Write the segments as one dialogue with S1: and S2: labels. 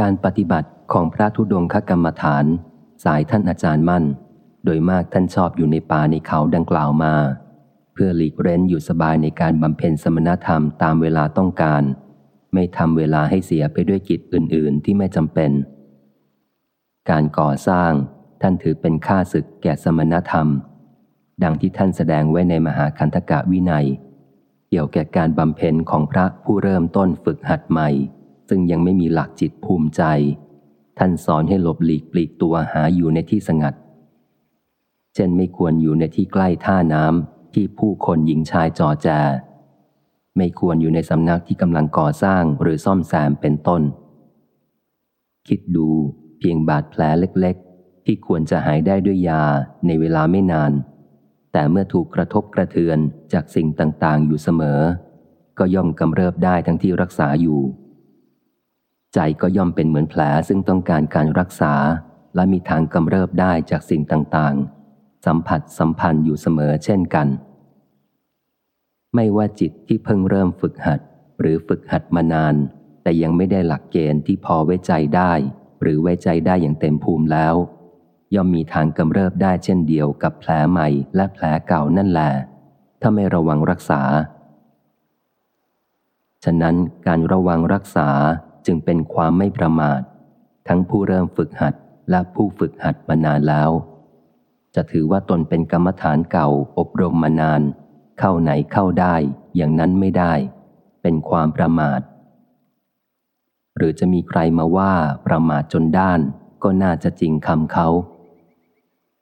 S1: การปฏิบัติของพระธุดงคกรรมฐาน สายท่านอาจารย์มั่น โดยมากท่านชอบอยู่ในป่าในเขาดังกล่าวมา เพื่อหลีกเร้นอยู่สบายในการบำเพ็ญสมณธรรมตามเวลาต้องการ ไม่ทำเวลาให้เสียไปด้วยกิจอื่น ๆ ที่ไม่จำเป็น การก่อสร้างท่านถือเป็นค่าศึกแก่สมณธรรม ดังที่ท่านแสดงไว้ในมหาคันธกะวินัย เกี่ยวแก่การบำเพ็ญของพระผู้เริ่มต้นฝึกหัดใหม่ ซึ่งยังไม่มีหลักจิตภูมิใจ ท่านสอนให้หลบหลีกปลีกตัวหาอยู่ในที่สงัด เช่นไม่ควรอยู่ในที่ใกล้ท่าน้ำที่ผู้คนหญิงชายจอแจ ไม่ควรอยู่ในสำนักที่กำลังก่อสร้างหรือซ่อมแซมเป็นต้น คิดดูเพียงบาดแผลเล็กๆ ที่ควรจะหายได้ด้วยยาในเวลาไม่นาน แต่เมื่อถูกกระทบกระเทือนจากสิ่งต่างๆ อยู่เสมอ ก็ย่อมกำเริบได้ทั้งที่รักษาอยู่ ใจก็ย่อมเป็นเหมือนแผลซึ่งต้องการการรักษา และมีทางกำเริบได้จากสิ่งต่างๆ สัมผัสสัมพันธ์อยู่เสมอเช่นกัน ไม่ว่าจิตที่เพิ่งเริ่มฝึกหัด หรือฝึกหัดมานาน แต่ยังไม่ได้หลักเกณฑ์ที่พอไว้ใจได้ หรือไว้ใจได้อย่างเต็มภูมิแล้ว ย่อมมีทางกำเริบได้เช่นเดียวกับแผลใหม่และแผลเก่านั่นแหละถ้าไม่ระวังรักษา ฉะนั้นการระวังรักษา จึงเป็นความไม่ประมาท ทั้งผู้เริ่มฝึกหัดและผู้ฝึกหัดมานานแล้ว จะถือว่าตนเป็นกรรมฐานเก่าอบรมมานาน เข้าไหนเข้าได้อย่างนั้นไม่ได้ เป็นความประมาท หรือจะมีใครมาว่าประมาทจนด้านก็น่าจะจริงคำเขา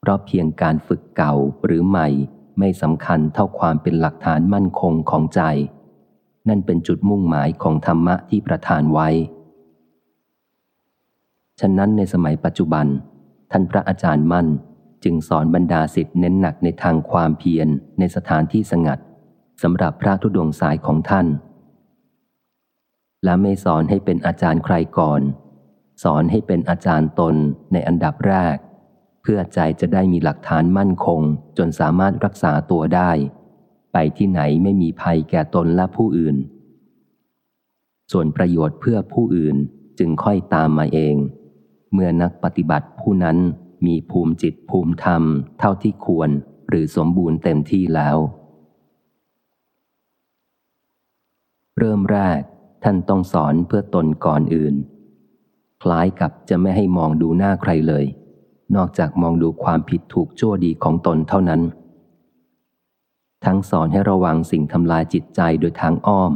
S1: เพราะเพียงการฝึกเก่าหรือใหม่ไม่สำคัญเท่าความเป็นหลักฐานมั่นคงของใจ นั่นเป็นจุดมุ่งหมายของธรรมะที่ประทานไว้ ฉะนั้นในสมัยปัจจุบัน ท่านพระอาจารย์มั่นจึงสอนบรรดาสิทธิเน้นหนักในทางความเพียรในสถานที่สงัดสำหรับพระธุดงสายของท่าน และไม่สอนให้เป็นอาจารย์ใครก่อน สอนให้เป็นอาจารย์ตนในอันดับแรก เพื่อใจจะได้มีหลักฐานมั่นคงจนสามารถรักษาตัวได้ ไปที่ไหนไม่มีภัยแก่ตนและผู้อื่น ส่วนประโยชน์เพื่อผู้อื่นจึงค่อยตามมาเอง เมื่อนักปฏิบัติผู้นั้นมีภูมิจิตภูมิธรรม เท่าที่ควรหรือสมบูรณ์เต็มที่แล้ว เริ่มแรกท่านต้องสอนเพื่อตนก่อนอื่น คล้ายกับจะไม่ให้มองดูหน้าใครเลย นอกจากมองดูความผิดถูกชั่วดีของตนเท่านั้น ทั้งสอนให้ระวังสิ่งทำลายจิตใจโดยทางอ้อม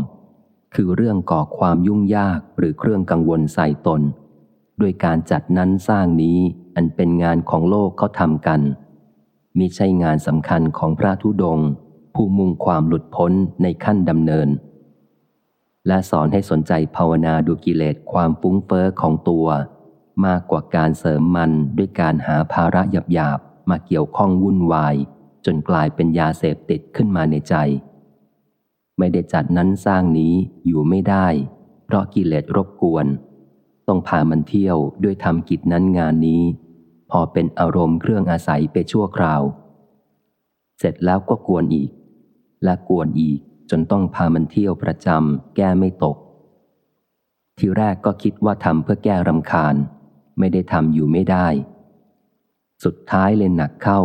S1: คือเรื่องก่อความยุ่งยากหรือเครื่องกังวลใส่ตน ด้วยการจัดนั้นสร้างนี้อันเป็นงานของโลกเขาทำกันมิใช่งานสำคัญของพระธุดง ผู้มุ่งความหลุดพ้นในขั้นดำเนิน และสอนให้สนใจภาวนาดูกิเลสความฟุ้งเฟอ้อของตัว มากกว่าการเสริมมันด้วยการหาภาระหยาบๆมาเกี่ยวข้องวุ่นวาย จนกลายเป็นยาเสพติดขึ้นมาในใจ ไม่ได้จัดนั้นสร้างนี้อยู่ไม่ได้ เพราะกิเลสรบกวน ต้องพามันเที่ยวด้วยทำกิจนั้นงานนี้ พอเป็นอารมณ์เครื่องอาศัยไปชั่วคราว เสร็จแล้วก็กวนอีก และกวนอีกจนต้องพามันเที่ยวประจำแก้ไม่ตก ทีแรกก็คิดว่าทำเพื่อแก้รำคาญ ไม่ได้ทำอยู่ไม่ได้ สุดท้ายเลยหนักเข้า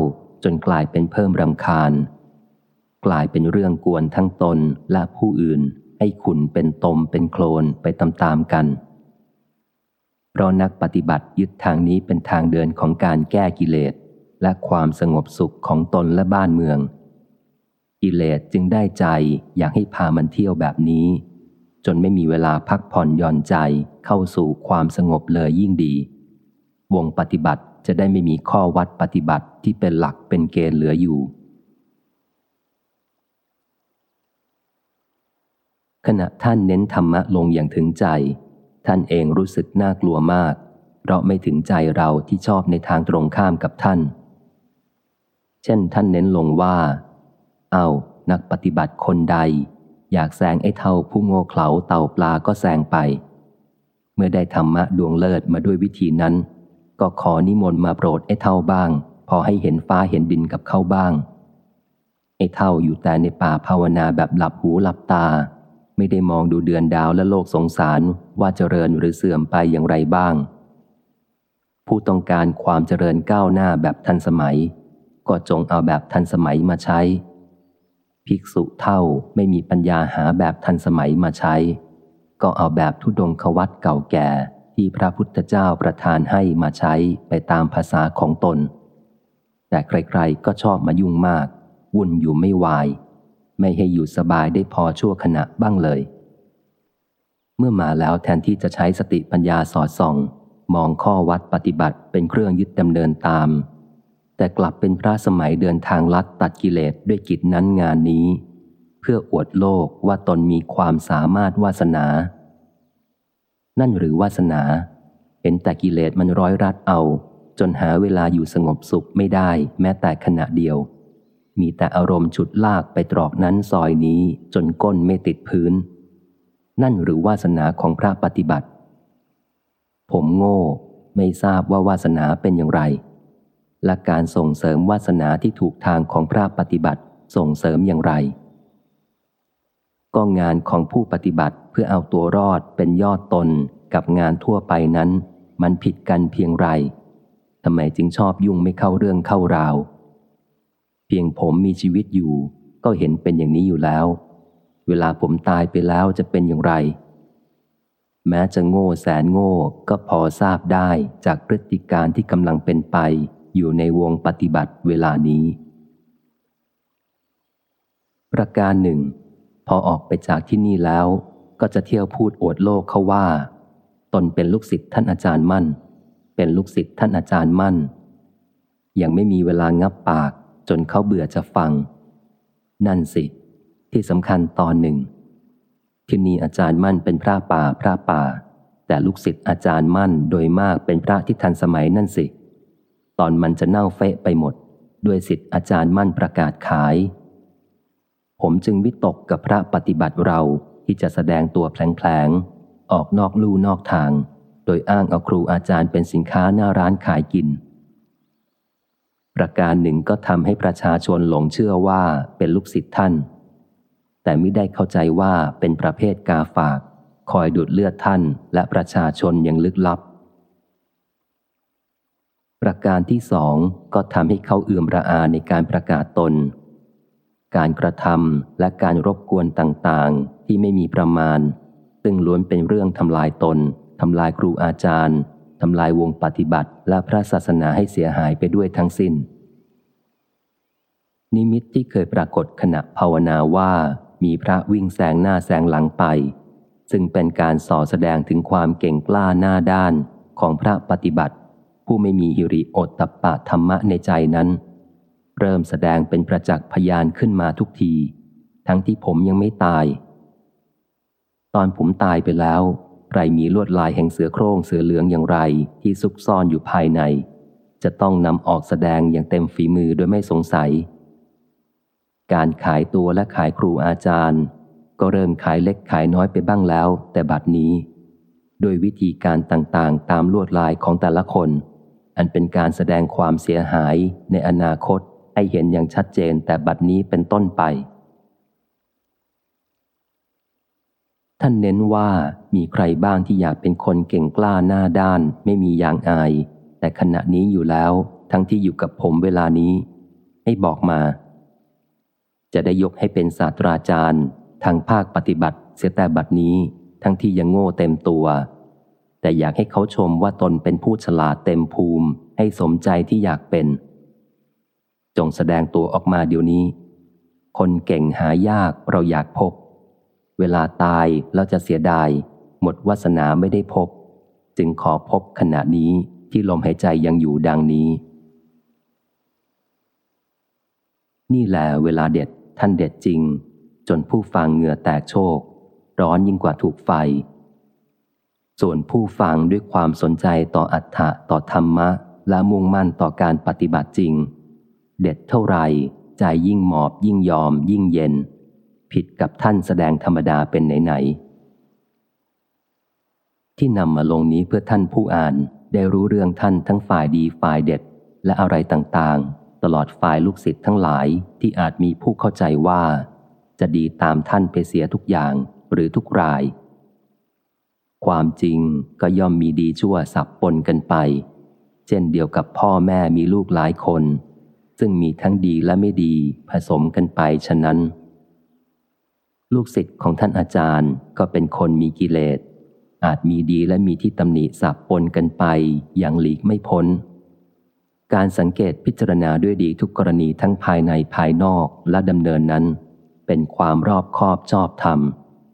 S1: นกลายเป็นเพิ่มรำคาญ กลายเป็นเรื่องกวนทั้งตนและผู้อื่น ให้ขุนเป็นตมเป็นโคลนไปตามๆกัน เพราะนักปฏิบัติยึดทางนี้เป็นทางเดินของการแก้กิเลส และความสงบสุขของตนและบ้านเมือง กิเลสจึงได้ใจอยากให้พามันเที่ยวแบบนี้ จนไม่มีเวลาพักผ่อนหย่อนใจเข้าสู่ความสงบเลยยิ่งดี วงปฏิบัติ จะได้ไม่มีข้อวัดปฏิบัติที่เป็นหลักเป็นเกณฑ์เหลืออยู่ ขณะท่านเน้นธรรมะลงอย่างถึงใจ ท่านเองรู้สึกน่ากลัวมาก เพราะไม่ถึงใจเราที่ชอบในทางตรงข้ามกับท่าน เช่นท่านเน้นลงว่า เอา นักปฏิบัติคนใด อยากแซงไอ้เท่าผู้โง่เขลาเต่าปลาก็แซงไป เมื่อได้ธรรมะดวงเลิศมาด้วยวิธีนั้น ก็ขอนิมนต์มาโปรดไอ้เท่าบ้าง พอให้เห็นฟ้าเห็นดินกับเขาบ้าง ไอ้เท่าอยู่แต่ในป่าภาวนาแบบหลับหูหลับตา ไม่ได้มองดูเดือนดาวและโลกสงสารว่าเจริญหรือเสื่อมไปอย่างไรบ้าง ผู้ต้องการความเจริญก้าวหน้าแบบทันสมัย ก็จงเอาแบบทันสมัยมาใช้ ภิกษุเท่าไม่มีปัญญาหาแบบทันสมัยมาใช้ ก็เอาแบบทุดงควัตเก่าแก่ ที่พระพุทธเจ้าประทานให้มาใช้ไปตามภาษาของตน แต่ใครๆก็ชอบมายุ่งมาก วุ่นอยู่ไม่วาย ไม่ให้อยู่สบายได้พอชั่วขณะบ้างเลย เมื่อมาแล้วแทนที่จะใช้สติปัญญาสอดส่อง มองข้อวัดปฏิบัติเป็นเครื่องยึดดำเนินตาม แต่กลับเป็นพระสมัยเดินทางลัดตัดกิเลสด้วยกิจนั้นงานนี้ เพื่ออวดโลกว่าตนมีความสามารถวาสนา นั่นหรือวาสนา เห็นแต่กิเลสมันร้อยรัดเอา จนหาเวลาอยู่สงบสุขไม่ได้แม้แต่ขณะเดียว มีแต่อารมณ์ฉุดลากไปตรอกนั้นซอยนี้จนก้นไม่ติดพื้น นั่นหรือวาสนาของพระปฏิบัติ ผมโง่ ไม่ทราบว่าวาสนาเป็นอย่างไร และการส่งเสริมวาสนาที่ถูกทางของพระปฏิบัติส่งเสริมอย่างไร ก็งานของผู้ปฏิบัติเพื่อเอาตัวรอดเป็นยอดตนกับงานทั่วไปนั้น มันผิดกันเพียงไรทำไมจึงชอบยุ่งไม่เข้าเรื่องเข้าราว เพียงผมมีชีวิตอยู่ ก็เห็นเป็นอย่างนี้อยู่แล้ว เวลาผมตายไปแล้วจะเป็นอย่างไร แม้จะโง่แสนโง่ก็พอทราบได้จากพฤติการที่กำลังเป็นไปอยู่ในวงปฏิบัติเวลานี้ ประการหนึ่ง พอออกไปจากที่นี่แล้ว ก็จะเที่ยวพูดอวดโลกเขาว่า ตนเป็นลูกศิษย์ท่านอาจารย์มั่น เป็นลูกศิษย์ท่านอาจารย์มั่น ยังไม่มีเวลางับปากจนเขาเบื่อจะฟัง นั่นสิ ที่สำคัญตอนหนึ่ง ที่นี่อาจารย์มั่นเป็นพระป่าพระป่า แต่ลูกศิษย์อาจารย์มั่นโดยมากเป็นพระที่ทันสมัยนั่นสิ ตอนมันจะเน่าเฟะไปหมด ด้วยสิทธิ์อาจารย์มั่นประกาศขาย ผมจึงวิตกกับพระปฏิบัติเราที่จะแสดงตัวแผลงๆ ออกนอกลู่นอกทาง โดยอ้างเอาครูอาจารย์เป็นสินค้าหน้าร้านขายกิน ประการหนึ่งก็ทำให้ประชาชนหลงเชื่อว่าเป็นลูกศิษย์ท่าน แต่ไม่ได้เข้าใจว่าเป็นประเภทกาฝาก คอยดูดเลือดท่านและประชาชนยังลึกลับ ประการที่สองก็ทำให้เขาเอื่อมระอาในการประกาศตน การกระทำและการรบกวนต่างๆ ที่ไม่มีประมาณ ซึ่งล้วนเป็นเรื่องทำลายตนทำลายครูอาจารย์ทำลายวงปฏิบัติและพระศาสนาให้เสียหายไปด้วยทั้งสิน้น นิมิตที่เคยปรากฏขณะภาวนาว่ามีพระวิ่งแสงหน้าแสงหลังไป ซึ่งเป็นการส่อแสดงถึงความเก่งกล้าหน้าด้านของพระปฏิบัติ ผู้ไม่มีหิริโอตตปะธรรมะในใจนั้น เริ่มแสดงเป็นประจักษ์พยานขึ้นมาทุกที ทั้งที่ผมยังไม่ตาย ตอนผมตายไปแล้วใครมีลวดลายแห่งเสือโคร่งเสือเหลืองอย่างไรที่ซุกซ่อนอยู่ภายใน จะต้องนำออกแสดงอย่างเต็มฝีมือโดยไม่สงสัย การขายตัวและขายครูอาจารย์ ก็เริ่มขายเล็กขายน้อยไปบ้างแล้ว แต่บัดนี้ โดยวิธีการต่างๆ ตามลวดลายของแต่ละคน อันเป็นการแสดงความเสียหายในอนาคต ให้เห็นอย่างชัดเจนแต่บัดนี้เป็นต้นไป ท่านเน้นว่ามีใครบ้างที่อยากเป็นคนเก่งกล้าหน้าด้าน ไม่มีอย่างอาย แต่ขณะนี้อยู่แล้ว ทั้งที่อยู่กับผมเวลานี้ ให้บอกมา จะได้ยกให้เป็นศาสตราจารย์ ทางภาคปฏิบัติ เสียแต่บัดนี้ ทั้งที่ยังโง่เต็มตัว แต่อยากให้เขาชมว่าตนเป็นผู้ฉลาดเต็มภูมิ ให้สมใจที่อยากเป็น จงแสดงตัวออกมาเดี๋ยวนี้ คนเก่งหายากเราอยากพบ เวลาตายเราจะเสียดาย หมดวาสนาไม่ได้พบ จึงขอพบขณะนี้ที่ลมหายใจยังอยู่ดังนี้ นี่แหละเวลาเด็ดท่านเด็ดจริง จนผู้ฟังเหงื่อแตกโชก ร้อนยิ่งกว่าถูกไฟ ส่วนผู้ฟังด้วยความสนใจต่ออัฏฐะต่อธรรมะ และมุ่งมั่นต่อการปฏิบัติจริง เด็ดเท่าไรใจยิ่งหมอบยิ่งยอมยิ่งเย็น ผิดกับท่านแสดงธรรมดาเป็นไหนๆที่นำมาลงนี้เพื่อท่านผู้อ่านได้รู้เรื่องท่านทั้งฝ่ายดีฝ่ายเด็ดและอะไรต่างๆ ตลอดฝ่ายลูกศิษย์ทั้งหลายที่อาจมีผู้เข้าใจว่า จะดีตามท่านไปเสียทุกอย่างหรือทุกราย ความจริงก็ย่อมมีดีชั่วสับปนกันไป เช่นเดียวกับพ่อแม่มีลูกหลายคน ซึ่งมีทั้งดีและไม่ดีผสมกันไปฉะนั้น ลูกศิษย์ของท่านอาจารย์ก็เป็นคนมีกิเลส อาจมีดีและมีที่ตำหนิสับปนกันไปอย่างหลีกไม่พ้น การสังเกตพิจารณาด้วยดีทุกกรณีทั้งภายในภายนอกและดำเนินนั้น เป็นความรอบคอบชอบธรรม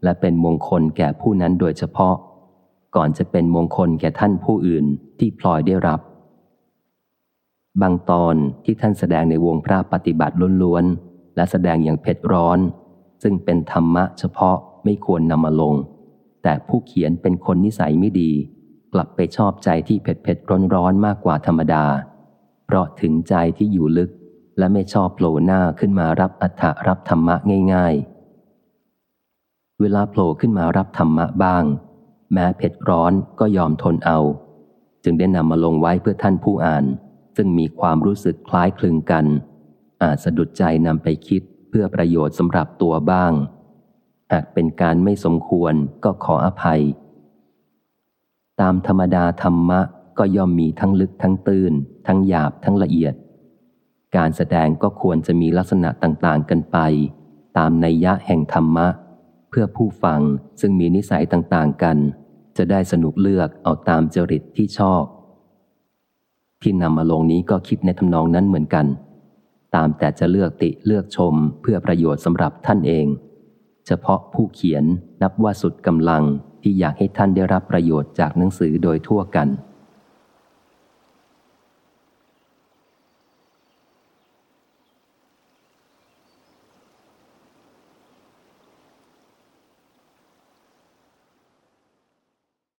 S1: และเป็นมงคลแก่ผู้นั้นโดยเฉพาะ ก่อนจะเป็นมงคลแก่ท่านผู้อื่นที่พลอยได้รับ บางตอนที่ท่านแสดงในวงพระปฏิบัติล้วนๆ และแสดงอย่างเผ็ดร้อน ซึ่งเป็นธรรมะเฉพาะไม่ควรนำมาลง แต่ผู้เขียนเป็นคนนิสัยไม่ดี กลับไปชอบใจที่เผ็ดเผ็ดร้อนร้อนมากกว่าธรรมดา เพราะถึงใจที่อยู่ลึกและไม่ชอบโผล่หน้าขึ้นมารับอัฏฐรับธรรมะง่าย ๆ เวลาโผล่ขึ้นมารับธรรมะบ้าง แม้เผ็ดร้อนก็ยอมทนเอา จึงได้นำมาลงไว้เพื่อท่านผู้อ่าน ซึ่งมีความรู้สึกคล้ายคลึงกัน อาจสะดุดใจนำไปคิดเพื่อประโยชน์สำหรับตัวบ้าง หากเป็นการไม่สมควรก็ขออภัย ตามธรรมดาธรรมะก็ย่อมมีทั้งลึกทั้งตื้น ทั้งหยาบทั้งละเอียด การแสดงก็ควรจะมีลักษณะต่างๆกันไป ตามนัยยะแห่งธรรมะ เพื่อผู้ฟังซึ่งมีนิสัยต่างๆกัน จะได้สนุกเลือกเอาตามจริตที่ชอบ ที่นำมาลงนี้ก็คิดในทำนองนั้นเหมือนกัน ตามแต่จะเลือกติเลือกชมเพื่อประโยชน์สำหรับท่านเอง เฉพาะผู้เขียนนับว่าสุดกำลังที่อยากให้ท่านได้รับประโยชน์จากหนังสือโดยทั่วกัน